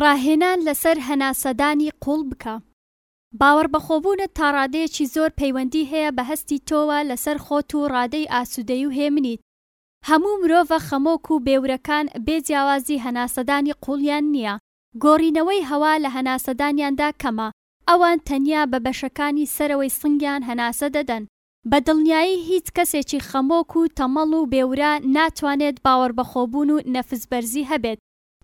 ڕاهێنان لەسەر هەناسەدانی قووڵ بکە. باوەڕبەخۆبوونت تا ڕادەیەکی زۆر پەیوەندی هەیە بە هەستی تۆوە لەسەر خۆت و ڕادەی ئاسوودەیی و هێمنیت. هەموو مرۆڤە خەمۆک و بێورەکان بێ جیاوازی هەناسەدانی قووڵیان نییە، گۆڕینەوەی هەوا لە هەناسەدانیاندا کەمە، ئەوان تەنیا بە بەشەکانی سەرەوەی سنگیان هەناسە دەدەن. بە دڵنیایی هیچ کەسێکی خەمۆک و تەمەڵ و بێ ورە ناتوانێت باوەڕبەخۆبوون و نەفسبەرزی هەبێت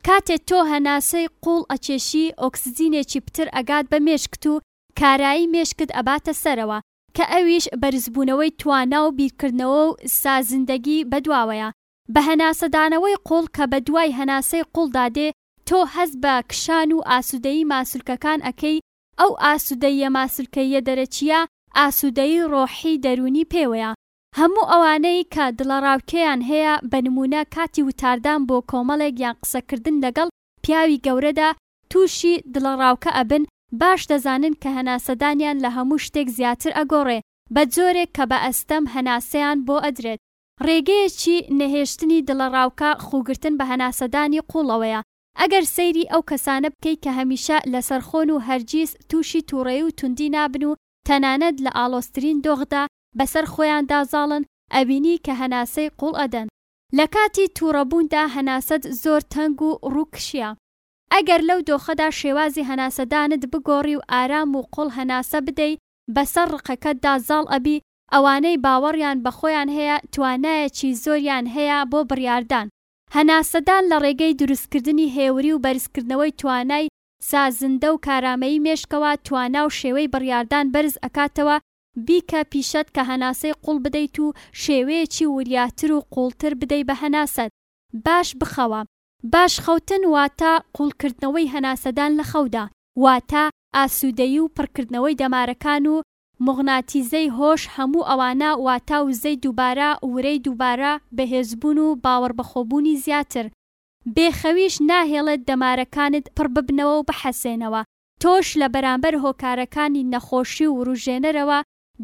کاتێ تۆ هەناسەی قوڵ ئەکێشی ئۆکسجینێکی پتر ئەگات بە مێشکت و کارایی مێشکت ئەباتە سەرەوە کە ئەویش بەرزبوونەوەی توانا و بیرکردنەوە و سازندەگی بەدواوەیە بە هەناسەدانەوەی قوڵ کە بەدوای هەناسەی قوڵدا دێ تۆ هەست بە کشان و ئاسودەیی ماسولکەکان ئەکەی ئەو ئاسودەییە ماسولکەییە دەرەکییە ئاسودەیی ڕۆحی دەروونی پێوەیە. هەموو ئەوانەی کە دڵەڕاوکێیان هەیە بە نموونە کاتی وتاردان بۆ کۆمەڵێک یان قسەکردن لەگەڵ پیاوی گەورەدا تووشی دڵەڕاوکە ئەبن باش دەزانن کە هەناسەدانیان لە هەموو شتێک زیاتر ئەگۆڕێ بە جۆرێک کە بە ئەستەم هەناسەیان بۆ ئەدرێت. ڕێگەیەکی نەهێشتنی دڵەڕاوکە خووگرتن بە هەناسەدانی قووڵەوەیە ئەگەر سەیری ئەو کەسانە بکەی کە هەمیشە لەسەر خۆن و هەرگیز تووشی تووڕەیی و توندی نابن و تەنانەت لە ئاڵۆزترین دۆخدا بەسەر خۆیاندا زاڵن، ئەبینی کە هەناسەی قووڵ ئەدەن. لە کاتی تووڕەبووندا هەناسەت زۆر تەنگ و ڕووک کشییە. ئەگەر لەو دۆخەدا شێوازی هەناسەدانت بگۆڕی و ئارام و قووڵ هەناسە بدەی، بەسەر ڕقەکەتدا زاڵ ئەبی، ئەوانەی باوەڕیان بە خۆیان هەیە توانایەکی زۆریان هەیە بۆ بڕیاردان، هەناسەدان لە ڕێگەی دروستکردنی هێوری و بەرزکردنەوەی توانای سازندە و کارامەیی مێشکەوە توانا و شێوەی بڕیاردان بەرز ئەکاتەوە، بیکە پیشەت کە هەناسەی قوڵ بدەیت و شێوەیەکی وریاتر و قوڵتر بدەی بە هەناسەت. باش بخەوە. باش خەوتن واتە قوڵکردنەوەی هەناسەدان لە خەودا، واتە ئاسوودەیی و پڕکردنەوەی دەمارەکان و موغناتیزەی هۆش هەموو ئەوانە واتا وزەی دووبارە ورەی دووبارە بەهێزبوون و باوەڕبەخۆبوونی زیاتر بێ خەویش ناهێڵێت دەمارەکانت پڕ ببنەوە و بحەسێنەوە تۆش لە بەرامبەر هۆکارەکانی نەخۆشی و وروژێنەرەوە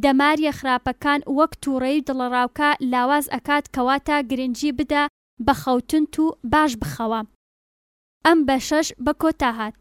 دەماریە خراپەکان وەک توڕەیی و دڵەڕاوکە لاواز ئەکات کەواتە گرنگی بدە بە خەوتنت و باش بخەوە ئەم بەشەش بە کۆتا هات.